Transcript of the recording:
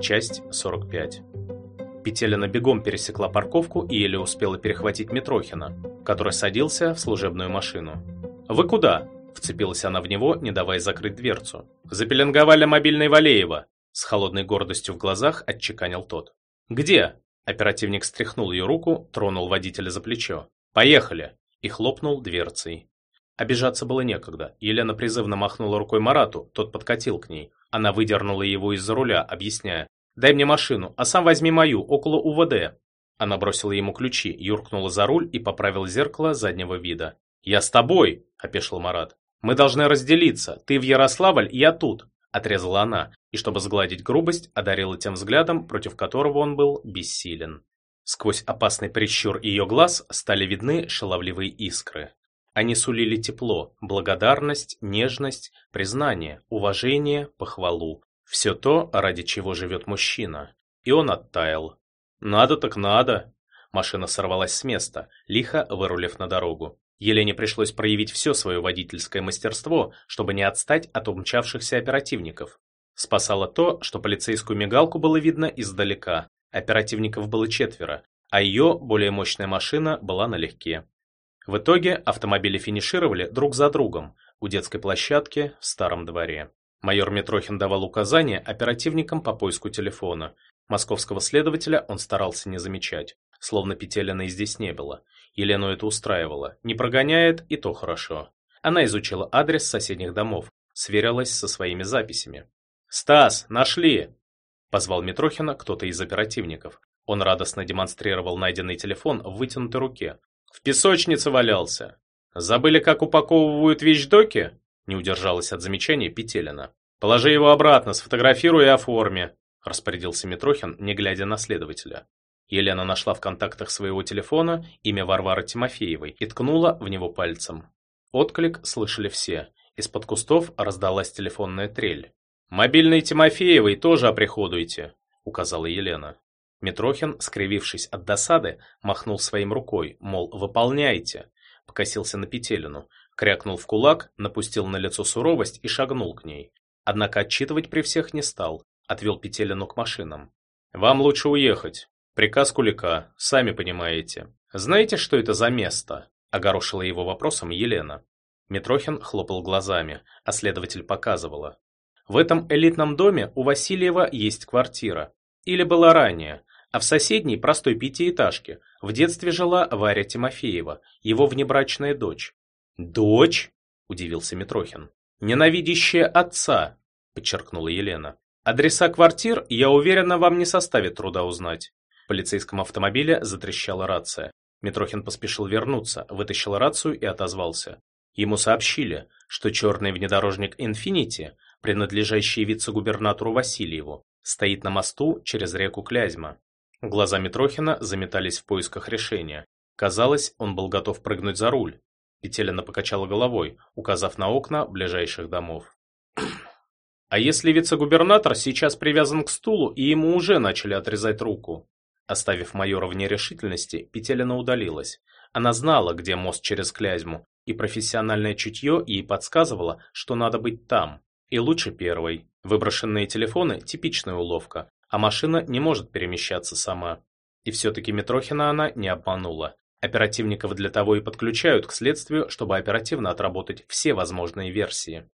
Часть 45. Петелина бегом пересекла парковку и еле успела перехватить Митрохина, который садился в служебную машину. «Вы куда?» – вцепилась она в него, не давая закрыть дверцу. «Запеленговали мобильный Валеева!» С холодной гордостью в глазах отчеканил тот. «Где?» Оперативник стряхнул ее руку, тронул водителя за плечо. «Поехали!» и хлопнул дверцей. Обижаться было некогда. Елена призывно махнула рукой Марату, тот подкатил к ней. Она выдернула его из-за руля, объясняя. «Дай мне машину, а сам возьми мою, около УВД». Она бросила ему ключи, юркнула за руль и поправила зеркало заднего вида. «Я с тобой!» – опешил Марат. «Мы должны разделиться. Ты в Ярославль, я тут!» – отрезала она, и чтобы сгладить грубость, одарила тем взглядом, против которого он был бессилен. Сквозь опасный прищур ее глаз стали видны шаловливые искры. Они сулили тепло, благодарность, нежность, признание, уважение, похвалу. Все то, ради чего живет мужчина. И он оттаял. «Надо так надо!» Машина сорвалась с места, лихо вырулив на дорогу. Елене пришлось проявить все свое водительское мастерство, чтобы не отстать от умчавшихся оперативников. Спасало то, что полицейскую мигалку было видно издалека. Оперативников было четверо, а ее, более мощная машина, была налегке. В итоге автомобили финишировали друг за другом у детской площадки в старом дворе. Майор Митрохин давал указания оперативникам по поиску телефона. Московского следователя он старался не замечать, словно Петелиной здесь не было. Елену это устраивало. Не прогоняет, и то хорошо. Она изучила адрес соседних домов, сверилась со своими записями. «Стас, нашли!» – позвал Митрохина кто-то из оперативников. Он радостно демонстрировал найденный телефон в вытянутой руке. В песочнице валялся. Забыли, как упаковывают вещдоки? Не удержалась от замечания Петелина. Положи его обратно, сфотографируй и оформи, распорядился Митрохин, не глядя на следователя. Елена нашла в контактах своего телефона имя Варвары Тимофеевой и ткнула в него пальцем. Отклик слышали все. Из-под кустов раздалась телефонная трель. «Мобильный Тимофеевой тоже оприходуйте», — указала Елена. Митрохин, скривившись от досады, махнул своим рукой, мол, выполняйте. Покосился на Петелину, крякнул в кулак, напустил на лицо суровость и шагнул к ней. Однако отчитывать при всех не стал, отвел Петелину к машинам. «Вам лучше уехать. Приказ Кулика, сами понимаете. Знаете, что это за место?» Огорошила его вопросом Елена. Митрохин хлопал глазами, а следователь показывала. В этом элитном доме у Васильева есть квартира. Или была ранее, а в соседней простой пятиэтажке в детстве жила Варя Тимофеева, его внебрачная дочь. «Дочь?» – удивился Митрохин. «Ненавидящая отца», – подчеркнула Елена. «Адреса квартир, я уверена, вам не составит труда узнать». В полицейском автомобиле затрещала рация. Митрохин поспешил вернуться, вытащил рацию и отозвался. Ему сообщили, что черный внедорожник «Инфинити», принадлежащий вице-губернатору Васильеву, стоит на мосту через реку Клязьма. Глаза Митрохина заметались в поисках решения. Казалось, он был готов прыгнуть за руль. Петелина покачала головой, указав на окна ближайших домов. А если вице-губернатор сейчас привязан к стулу, и ему уже начали отрезать руку? Оставив майора в нерешительности, Петелина удалилась. Она знала, где мост через Клязьму, и профессиональное чутье ей подсказывало, что надо быть там. И лучше первой. Выброшенные телефоны – типичная уловка а машина не может перемещаться сама. И все-таки Митрохина она не обманула. Оперативников для того и подключают к следствию, чтобы оперативно отработать все возможные версии.